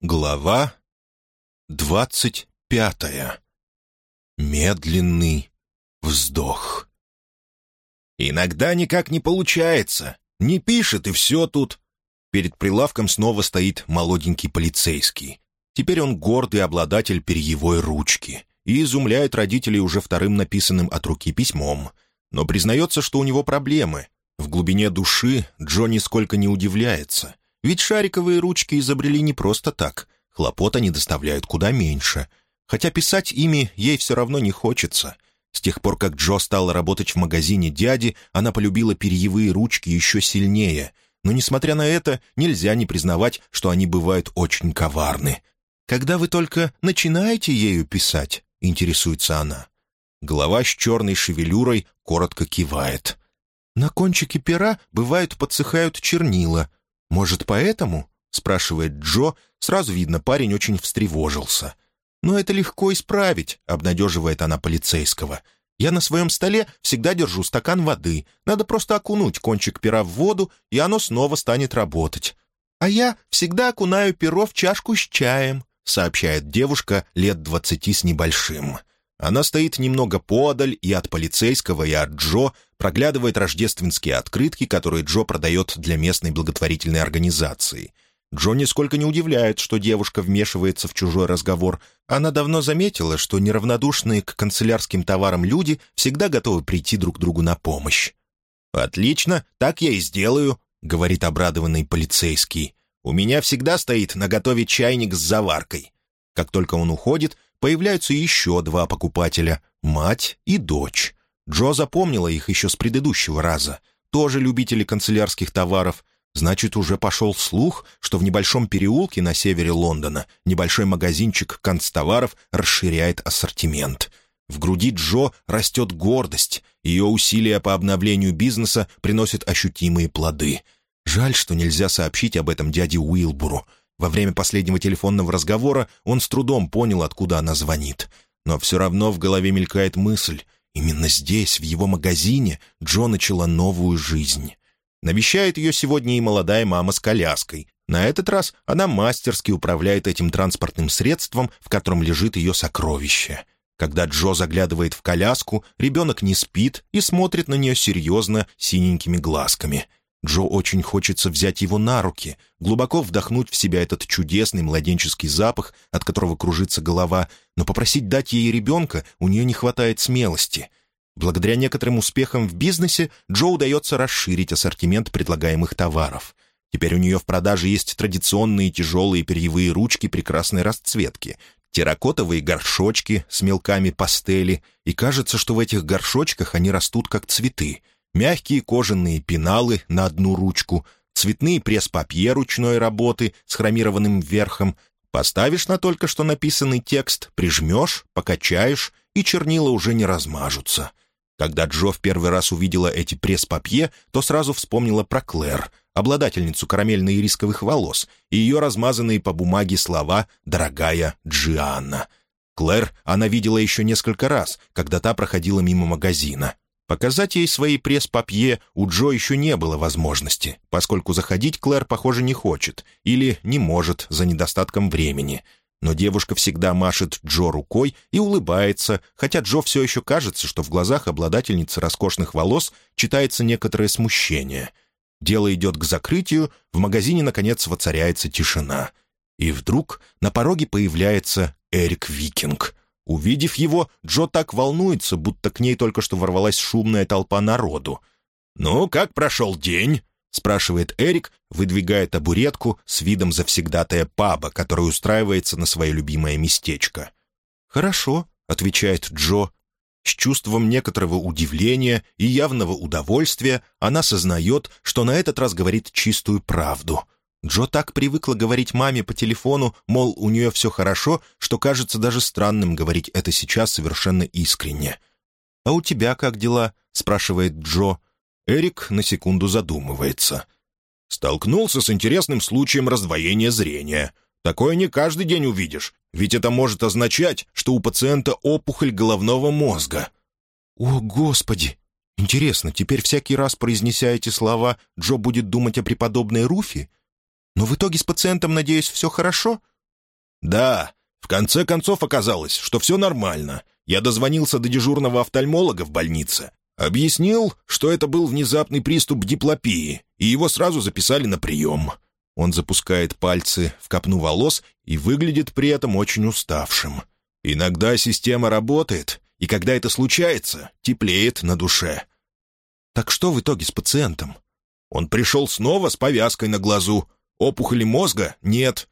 Глава двадцать пятая. Медленный вздох. «Иногда никак не получается. Не пишет, и все тут». Перед прилавком снова стоит молоденький полицейский. Теперь он гордый обладатель перьевой ручки и изумляет родителей уже вторым написанным от руки письмом. Но признается, что у него проблемы. В глубине души Джо нисколько не удивляется — ведь шариковые ручки изобрели не просто так. Хлопот они доставляют куда меньше. Хотя писать ими ей все равно не хочется. С тех пор, как Джо стала работать в магазине дяди, она полюбила перьевые ручки еще сильнее. Но, несмотря на это, нельзя не признавать, что они бывают очень коварны. «Когда вы только начинаете ею писать?» — интересуется она. Голова с черной шевелюрой коротко кивает. «На кончике пера, бывают, подсыхают чернила. «Может, поэтому?» — спрашивает Джо. Сразу видно, парень очень встревожился. «Но это легко исправить», — обнадеживает она полицейского. «Я на своем столе всегда держу стакан воды. Надо просто окунуть кончик пера в воду, и оно снова станет работать». «А я всегда окунаю перо в чашку с чаем», — сообщает девушка лет двадцати с небольшим. Она стоит немного подаль и от полицейского, и от Джо, проглядывает рождественские открытки, которые Джо продает для местной благотворительной организации. Джо нисколько не удивляет, что девушка вмешивается в чужой разговор. Она давно заметила, что неравнодушные к канцелярским товарам люди всегда готовы прийти друг другу на помощь. «Отлично, так я и сделаю», — говорит обрадованный полицейский. «У меня всегда стоит на чайник с заваркой». Как только он уходит, появляются еще два покупателя — мать и дочь. Джо запомнила их еще с предыдущего раза. Тоже любители канцелярских товаров. Значит, уже пошел слух, что в небольшом переулке на севере Лондона небольшой магазинчик канцтоваров расширяет ассортимент. В груди Джо растет гордость. Ее усилия по обновлению бизнеса приносят ощутимые плоды. Жаль, что нельзя сообщить об этом дяде Уилбуру — во время последнего телефонного разговора он с трудом понял, откуда она звонит. Но все равно в голове мелькает мысль. Именно здесь, в его магазине, Джо начала новую жизнь. Навещает ее сегодня и молодая мама с коляской. На этот раз она мастерски управляет этим транспортным средством, в котором лежит ее сокровище. Когда Джо заглядывает в коляску, ребенок не спит и смотрит на нее серьезно синенькими глазками — Джо очень хочется взять его на руки, глубоко вдохнуть в себя этот чудесный младенческий запах, от которого кружится голова, но попросить дать ей ребенка у нее не хватает смелости. Благодаря некоторым успехам в бизнесе Джо удается расширить ассортимент предлагаемых товаров. Теперь у нее в продаже есть традиционные тяжелые перьевые ручки прекрасной расцветки, терракотовые горшочки с мелками пастели, и кажется, что в этих горшочках они растут как цветы — мягкие кожаные пеналы на одну ручку, цветные пресс-папье ручной работы с хромированным верхом. Поставишь на только что написанный текст, прижмешь, покачаешь, и чернила уже не размажутся. Когда Джо в первый раз увидела эти пресс-папье, то сразу вспомнила про Клэр, обладательницу карамельно-ирисковых волос, и ее размазанные по бумаге слова «Дорогая Джианна». Клэр она видела еще несколько раз, когда та проходила мимо магазина. Показать ей свои пресс-папье у Джо еще не было возможности, поскольку заходить Клэр, похоже, не хочет или не может за недостатком времени. Но девушка всегда машет Джо рукой и улыбается, хотя Джо все еще кажется, что в глазах обладательницы роскошных волос читается некоторое смущение. Дело идет к закрытию, в магазине, наконец, воцаряется тишина. И вдруг на пороге появляется Эрик Викинг — Увидев его, Джо так волнуется, будто к ней только что ворвалась шумная толпа народу. «Ну, как прошел день?» — спрашивает Эрик, выдвигая табуретку с видом завсегдатая паба, который устраивается на свое любимое местечко. «Хорошо», — отвечает Джо. С чувством некоторого удивления и явного удовольствия она сознает, что на этот раз говорит чистую правду — Джо так привыкла говорить маме по телефону, мол, у нее все хорошо, что кажется даже странным говорить это сейчас совершенно искренне. «А у тебя как дела?» — спрашивает Джо. Эрик на секунду задумывается. «Столкнулся с интересным случаем раздвоения зрения. Такое не каждый день увидишь, ведь это может означать, что у пациента опухоль головного мозга». «О, Господи! Интересно, теперь всякий раз, произнеся эти слова, Джо будет думать о преподобной Руфи?» Но в итоге с пациентом, надеюсь, все хорошо? «Да, в конце концов оказалось, что все нормально. Я дозвонился до дежурного офтальмолога в больнице. Объяснил, что это был внезапный приступ диплопии, и его сразу записали на прием. Он запускает пальцы в копну волос и выглядит при этом очень уставшим. Иногда система работает, и когда это случается, теплеет на душе. Так что в итоге с пациентом? Он пришел снова с повязкой на глазу. Опухоли мозга нет.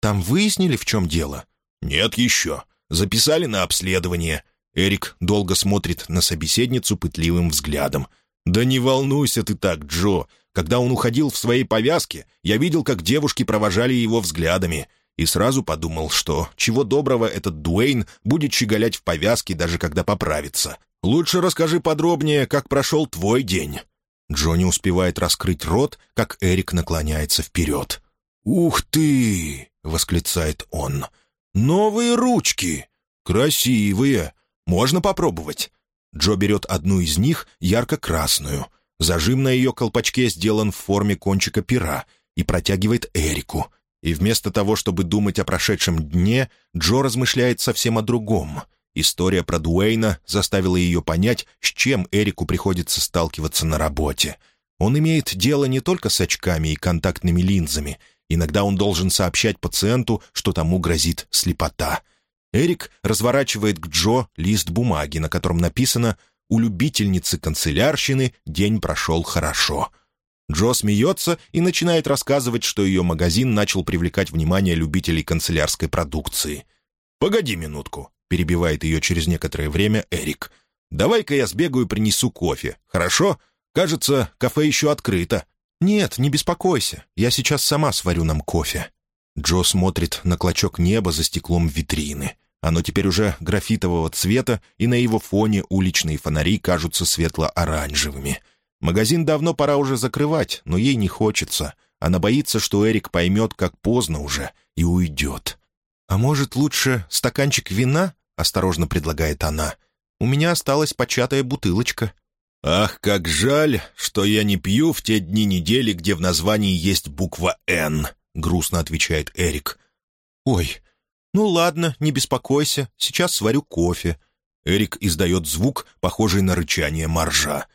Там выяснили, в чем дело? Нет еще. Записали на обследование. Эрик долго смотрит на собеседницу пытливым взглядом. «Да не волнуйся ты так, Джо. Когда он уходил в своей повязке, я видел, как девушки провожали его взглядами, и сразу подумал, что, чего доброго, этот Дуэйн будет щеголять в повязке, даже когда поправится. Лучше расскажи подробнее, как прошел твой день». Джонни успевает раскрыть рот, как Эрик наклоняется вперед. «Ух ты!» — восклицает он. «Новые ручки! Красивые! Можно попробовать?» Джо берет одну из них, ярко-красную — Зажим на ее колпачке сделан в форме кончика пера и протягивает Эрику. И вместо того, чтобы думать о прошедшем дне, Джо размышляет совсем о другом. История про Дуэйна заставила ее понять, с чем Эрику приходится сталкиваться на работе. Он имеет дело не только с очками и контактными линзами. Иногда он должен сообщать пациенту, что тому грозит слепота. Эрик разворачивает к Джо лист бумаги, на котором написано у любительницы канцелярщины день прошел хорошо. Джо смеется и начинает рассказывать, что ее магазин начал привлекать внимание любителей канцелярской продукции. «Погоди минутку», — перебивает ее через некоторое время Эрик. «Давай-ка я сбегаю и принесу кофе, хорошо? Кажется, кафе еще открыто». «Нет, не беспокойся, я сейчас сама сварю нам кофе». Джо смотрит на клочок неба за стеклом витрины. Оно теперь уже графитового цвета, и на его фоне уличные фонари кажутся светло-оранжевыми. Магазин давно пора уже закрывать, но ей не хочется. Она боится, что Эрик поймет, как поздно уже, и уйдет. «А может, лучше стаканчик вина?» — осторожно предлагает она. «У меня осталась початая бутылочка». «Ах, как жаль, что я не пью в те дни недели, где в названии есть буква «Н», — грустно отвечает Эрик. «Ой, «Ну ладно, не беспокойся, сейчас сварю кофе». Эрик издает звук, похожий на рычание моржа.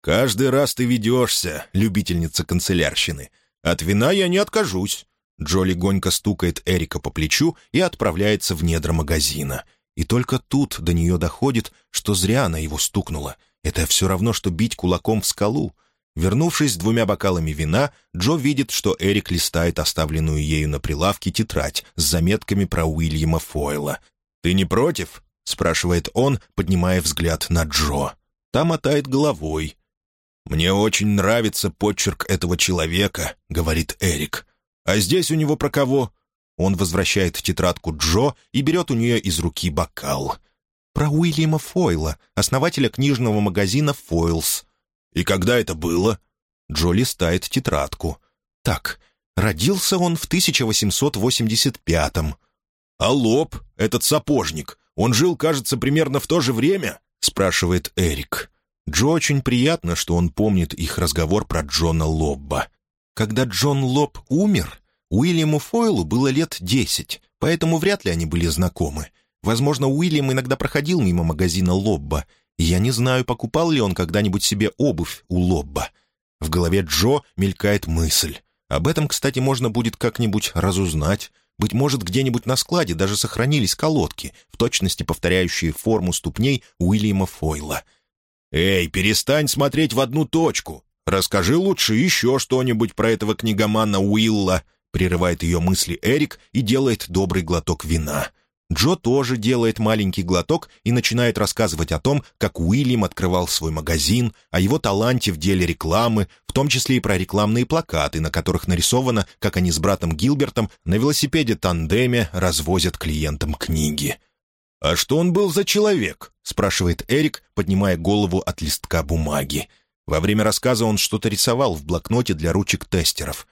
«Каждый раз ты ведешься, любительница канцелярщины. От вина я не откажусь». Джо легонько стукает Эрика по плечу и отправляется в недра магазина. И только тут до нее доходит, что зря она его стукнула. Это все равно, что бить кулаком в скалу. Вернувшись с двумя бокалами вина, Джо видит, что Эрик листает оставленную ею на прилавке тетрадь с заметками про Уильяма Фойла. «Ты не против?» — спрашивает он, поднимая взгляд на Джо. Та мотает головой. «Мне очень нравится почерк этого человека», — говорит Эрик. «А здесь у него про кого?» Он возвращает тетрадку Джо и берет у нее из руки бокал. «Про Уильяма Фойла, основателя книжного магазина «Фойлс». «И когда это было?» Джо листает тетрадку. «Так, родился он в 1885-м». «А Лоб, этот сапожник, он жил, кажется, примерно в то же время?» спрашивает Эрик. Джо очень приятно, что он помнит их разговор про Джона Лобба. Когда Джон Лоб умер, Уильяму Фойлу было лет десять, поэтому вряд ли они были знакомы. Возможно, Уильям иногда проходил мимо магазина Лобба, я не знаю, покупал ли он когда-нибудь себе обувь у Лобба. В голове Джо мелькает мысль. Об этом, кстати, можно будет как-нибудь разузнать. Быть может, где-нибудь на складе даже сохранились колодки, в точности повторяющие форму ступней Уильяма Фойла. «Эй, перестань смотреть в одну точку! Расскажи лучше еще что-нибудь про этого книгомана Уилла!» Прерывает ее мысли Эрик и делает добрый глоток вина — Джо тоже делает маленький глоток и начинает рассказывать о том, как Уильям открывал свой магазин, о его таланте в деле рекламы, в том числе и про рекламные плакаты, на которых нарисовано, как они с братом Гилбертом на велосипеде-тандеме развозят клиентам книги. «А что он был за человек?» — спрашивает Эрик, поднимая голову от листка бумаги. Во время рассказа он что-то рисовал в блокноте для ручек тестеров.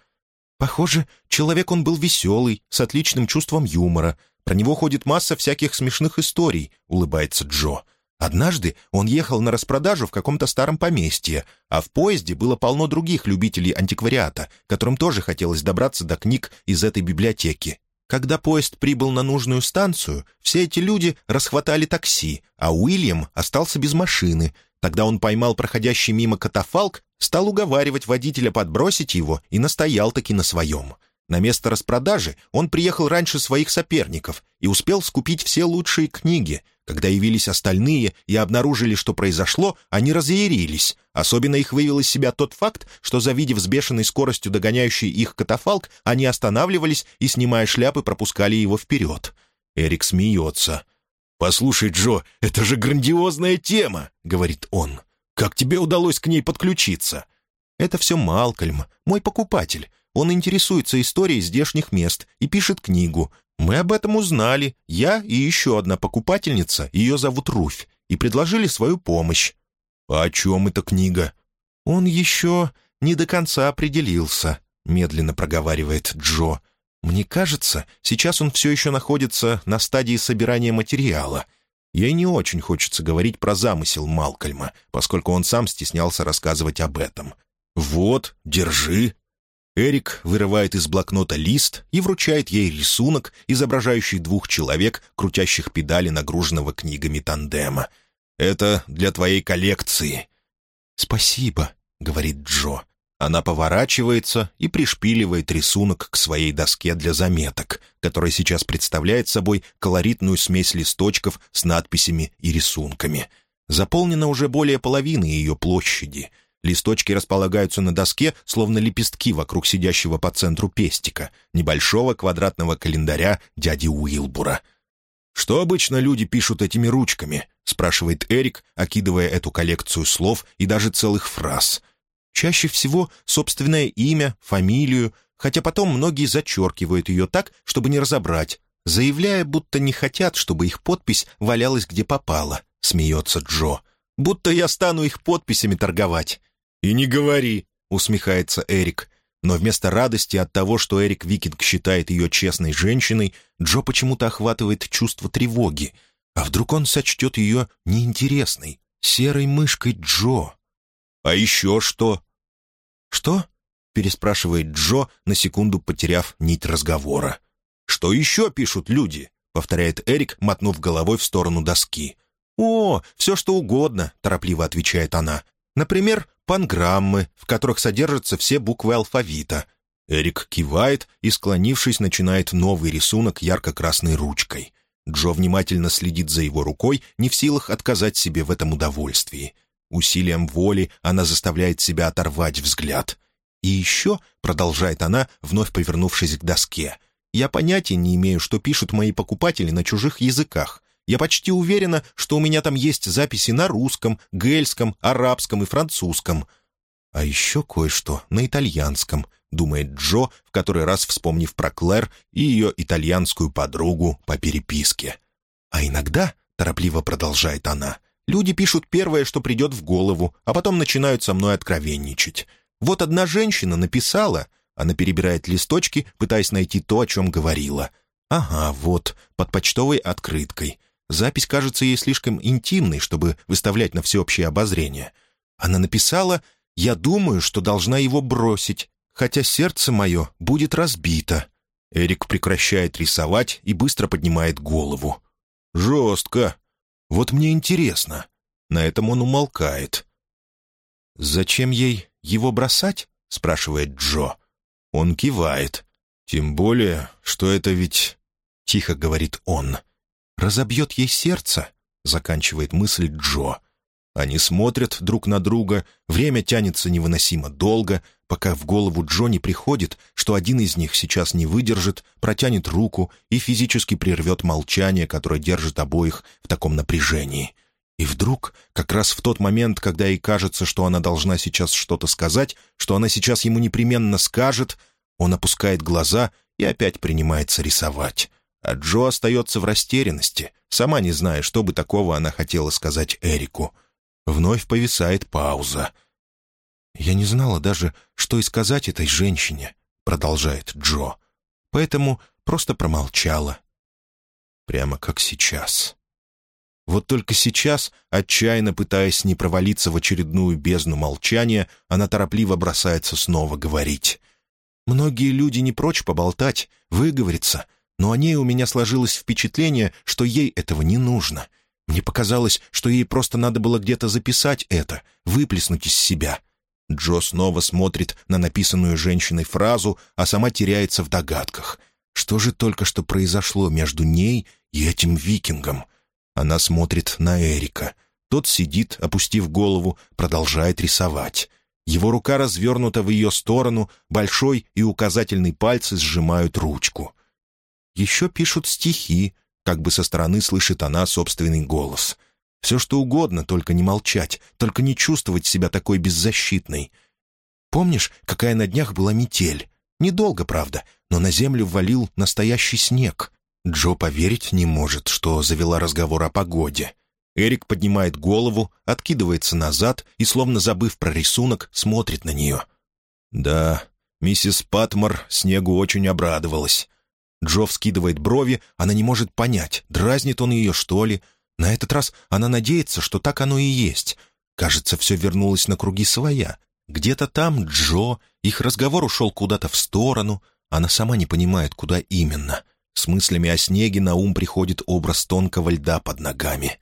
«Похоже, человек он был веселый, с отличным чувством юмора», про него ходит масса всяких смешных историй», — улыбается Джо. Однажды он ехал на распродажу в каком-то старом поместье, а в поезде было полно других любителей антиквариата, которым тоже хотелось добраться до книг из этой библиотеки. Когда поезд прибыл на нужную станцию, все эти люди расхватали такси, а Уильям остался без машины. Тогда он поймал проходящий мимо катафалк, стал уговаривать водителя подбросить его и настоял таки на своем. На место распродажи он приехал раньше своих соперников и успел скупить все лучшие книги. Когда явились остальные и обнаружили, что произошло, они разъярились. Особенно их вывел из себя тот факт, что, завидев с бешеной скоростью догоняющий их катафалк, они останавливались и, снимая шляпы, пропускали его вперед. Эрик смеется. «Послушай, Джо, это же грандиозная тема!» — говорит он. «Как тебе удалось к ней подключиться?» «Это все Малкольм, мой покупатель. Он интересуется историей здешних мест и пишет книгу. Мы об этом узнали, я и еще одна покупательница, ее зовут Руфь, и предложили свою помощь. «А о чем эта книга?» «Он еще не до конца определился», — медленно проговаривает Джо. «Мне кажется, сейчас он все еще находится на стадии собирания материала. Ей не очень хочется говорить про замысел Малкольма, поскольку он сам стеснялся рассказывать об этом. «Вот, держи», Эрик вырывает из блокнота лист и вручает ей рисунок, изображающий двух человек, крутящих педали нагруженного книгами тандема. «Это для твоей коллекции». «Спасибо», — говорит Джо. Она поворачивается и пришпиливает рисунок к своей доске для заметок, которая сейчас представляет собой колоритную смесь листочков с надписями и рисунками. Заполнена уже более половины ее площади — Листочки располагаются на доске, словно лепестки вокруг сидящего по центру пестика, небольшого квадратного календаря дяди Уилбура. «Что обычно люди пишут этими ручками?» — спрашивает Эрик, окидывая эту коллекцию слов и даже целых фраз. Чаще всего собственное имя, фамилию, хотя потом многие зачеркивают ее так, чтобы не разобрать, заявляя, будто не хотят, чтобы их подпись валялась где попало, смеется Джо. «Будто я стану их подписями торговать». «И не говори», — усмехается Эрик. Но вместо радости от того, что Эрик Викинг считает ее честной женщиной, Джо почему-то охватывает чувство тревоги. А вдруг он сочтет ее неинтересной, серой мышкой Джо? «А еще что?» «Что?» — переспрашивает Джо, на секунду потеряв нить разговора. «Что еще пишут люди?» — повторяет Эрик, мотнув головой в сторону доски. «О, все что угодно», — торопливо отвечает она. «Например, панграммы, в которых содержатся все буквы алфавита. Эрик кивает и, склонившись, начинает новый рисунок ярко-красной ручкой. Джо внимательно следит за его рукой, не в силах отказать себе в этом удовольствии. Усилием воли она заставляет себя оторвать взгляд. «И еще», — продолжает она, вновь повернувшись к доске, «я понятия не имею, что пишут мои покупатели на чужих языках. Я почти уверена, что у меня там есть записи на русском, гельском, арабском и французском. А еще кое-что на итальянском, думает Джо, в который раз вспомнив про Клэр и ее итальянскую подругу по переписке. А иногда, торопливо продолжает она, люди пишут первое, что придет в голову, а потом начинают со мной откровенничать. Вот одна женщина написала, она перебирает листочки, пытаясь найти то, о чем говорила. Ага, вот, под почтовой открыткой — Запись кажется ей слишком интимной, чтобы выставлять на всеобщее обозрение. Она написала «Я думаю, что должна его бросить, хотя сердце мое будет разбито». Эрик прекращает рисовать и быстро поднимает голову. «Жестко. Вот мне интересно». На этом он умолкает. «Зачем ей его бросать?» — спрашивает Джо. Он кивает. «Тем более, что это ведь...» — тихо говорит он — разобьет ей сердце», — заканчивает мысль Джо. Они смотрят друг на друга, время тянется невыносимо долго, пока в голову Джо не приходит, что один из них сейчас не выдержит, протянет руку и физически прервет молчание, которое держит обоих в таком напряжении. И вдруг, как раз в тот момент, когда ей кажется, что она должна сейчас что-то сказать, что она сейчас ему непременно скажет, он опускает глаза и опять принимается рисовать а Джо остается в растерянности, сама не зная, что бы такого она хотела сказать Эрику. Вновь повисает пауза. «Я не знала даже, что и сказать этой женщине», — продолжает Джо. «Поэтому просто промолчала. Прямо как сейчас». Вот только сейчас, отчаянно пытаясь не провалиться в очередную бездну молчания, она торопливо бросается снова говорить. «Многие люди не прочь поболтать, выговориться, но о ней у меня сложилось впечатление, что ей этого не нужно. Мне показалось, что ей просто надо было где-то записать это, выплеснуть из себя. Джо снова смотрит на написанную женщиной фразу, а сама теряется в догадках. Что же только что произошло между ней и этим викингом? Она смотрит на Эрика. Тот сидит, опустив голову, продолжает рисовать. Его рука развернута в ее сторону, большой и указательный пальцы сжимают ручку. Еще пишут стихи, как бы со стороны слышит она собственный голос. Все что угодно, только не молчать, только не чувствовать себя такой беззащитной. Помнишь, какая на днях была метель? Недолго, правда, но на землю ввалил настоящий снег. Джо поверить не может, что завела разговор о погоде. Эрик поднимает голову, откидывается назад и, словно забыв про рисунок, смотрит на нее. Да, миссис Патмор снегу очень обрадовалась. Джо вскидывает брови, она не может понять, дразнит он ее, что ли. На этот раз она надеется, что так оно и есть. Кажется, все вернулось на круги своя. Где-то там Джо, их разговор ушел куда-то в сторону. Она сама не понимает, куда именно. С мыслями о снеге на ум приходит образ тонкого льда под ногами.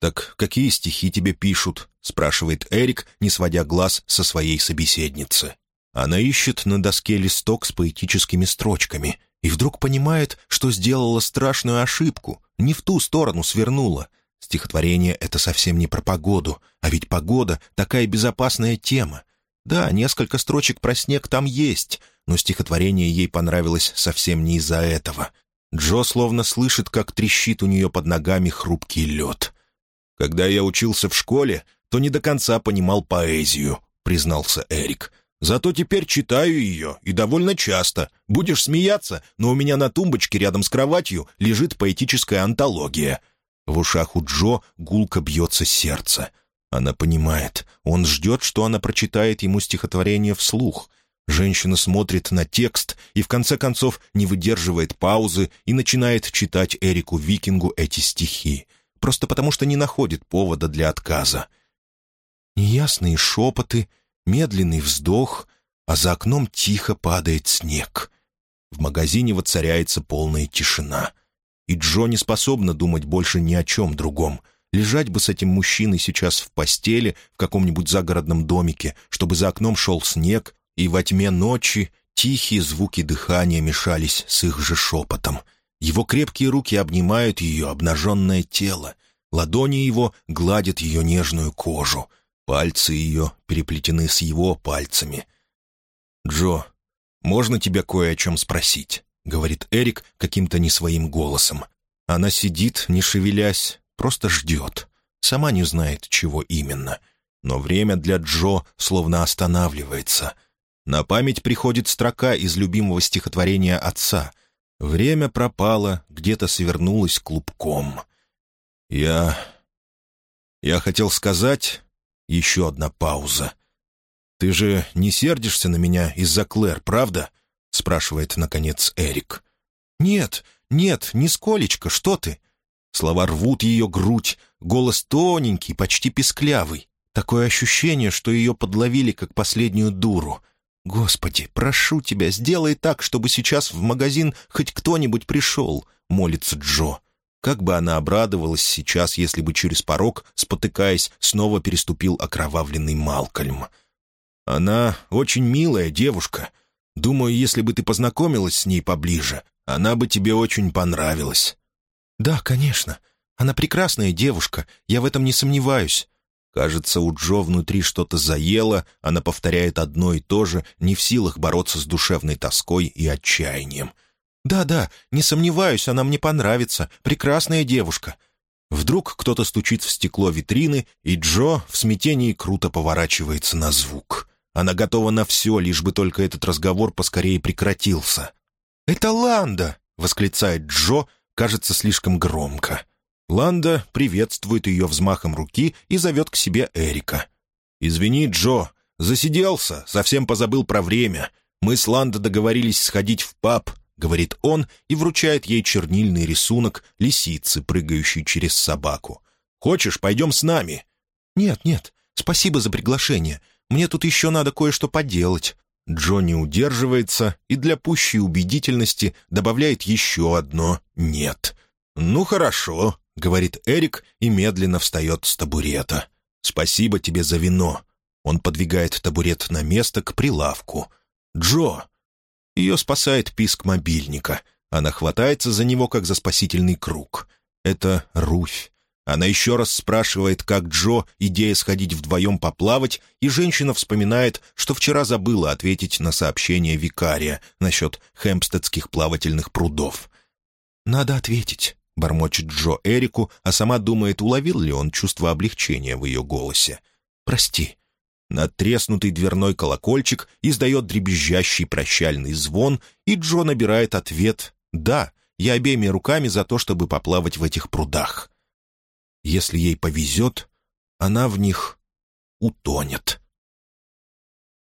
«Так какие стихи тебе пишут?» — спрашивает Эрик, не сводя глаз со своей собеседницы. Она ищет на доске листок с поэтическими строчками и вдруг понимает, что сделала страшную ошибку, не в ту сторону свернула. Стихотворение — это совсем не про погоду, а ведь погода — такая безопасная тема. Да, несколько строчек про снег там есть, но стихотворение ей понравилось совсем не из-за этого. Джо словно слышит, как трещит у нее под ногами хрупкий лед. «Когда я учился в школе, то не до конца понимал поэзию», — признался Эрик. «Зато теперь читаю ее, и довольно часто. Будешь смеяться, но у меня на тумбочке рядом с кроватью лежит поэтическая антология». В ушах у Джо гулко бьется сердце. Она понимает, он ждет, что она прочитает ему стихотворение вслух. Женщина смотрит на текст и, в конце концов, не выдерживает паузы и начинает читать Эрику Викингу эти стихи — просто потому что не находит повода для отказа. Неясные шепоты, медленный вздох, а за окном тихо падает снег. В магазине воцаряется полная тишина. И Джо не способна думать больше ни о чем другом. Лежать бы с этим мужчиной сейчас в постели в каком-нибудь загородном домике, чтобы за окном шел снег, и во тьме ночи тихие звуки дыхания мешались с их же шепотом — его крепкие руки обнимают ее обнаженное тело. Ладони его гладят ее нежную кожу. Пальцы ее переплетены с его пальцами. «Джо, можно тебя кое о чем спросить?» — говорит Эрик каким-то не своим голосом. Она сидит, не шевелясь, просто ждет. Сама не знает, чего именно. Но время для Джо словно останавливается. На память приходит строка из любимого стихотворения отца — Время пропало, где-то свернулось клубком. Я... Я хотел сказать... Еще одна пауза. «Ты же не сердишься на меня из-за Клэр, правда?» — спрашивает, наконец, Эрик. «Нет, нет, нисколечко, что ты?» Слова рвут ее грудь, голос тоненький, почти песклявый. Такое ощущение, что ее подловили, как последнюю дуру. «Господи, прошу тебя, сделай так, чтобы сейчас в магазин хоть кто-нибудь пришел», — молится Джо. Как бы она обрадовалась сейчас, если бы через порог, спотыкаясь, снова переступил окровавленный Малкольм. «Она очень милая девушка. Думаю, если бы ты познакомилась с ней поближе, она бы тебе очень понравилась». «Да, конечно. Она прекрасная девушка, я в этом не сомневаюсь. Кажется, у Джо внутри что-то заело, она повторяет одно и то же, не в силах бороться с душевной тоской и отчаянием. «Да-да, не сомневаюсь, она мне понравится. Прекрасная девушка». Вдруг кто-то стучит в стекло витрины, и Джо в смятении круто поворачивается на звук. Она готова на все, лишь бы только этот разговор поскорее прекратился. «Это Ланда!» — восклицает Джо, кажется, слишком громко. Ланда приветствует ее взмахом руки и зовет к себе Эрика. «Извини, Джо, засиделся, совсем позабыл про время. Мы с Ланда договорились сходить в паб», — говорит он и вручает ей чернильный рисунок лисицы, прыгающей через собаку. «Хочешь, пойдем с нами?» «Нет, нет, спасибо за приглашение. Мне тут еще надо кое-что поделать». Джо не удерживается и для пущей убедительности добавляет еще одно «нет». «Ну хорошо», — говорит Эрик и медленно встает с табурета. «Спасибо тебе за вино». Он подвигает табурет на место к прилавку. «Джо!» Ее спасает писк мобильника. Она хватается за него, как за спасительный круг. Это Руфь. Она еще раз спрашивает, как Джо, идея сходить вдвоем поплавать, и женщина вспоминает, что вчера забыла ответить на сообщение викария насчет хэмпстедских плавательных прудов. «Надо ответить», — бормочет Джо Эрику, а сама думает, уловил ли он чувство облегчения в ее голосе. «Прости». Надтреснутый дверной колокольчик издает дребезжащий прощальный звон, и Джо набирает ответ «Да, я обеими руками за то, чтобы поплавать в этих прудах». Если ей повезет, она в них утонет.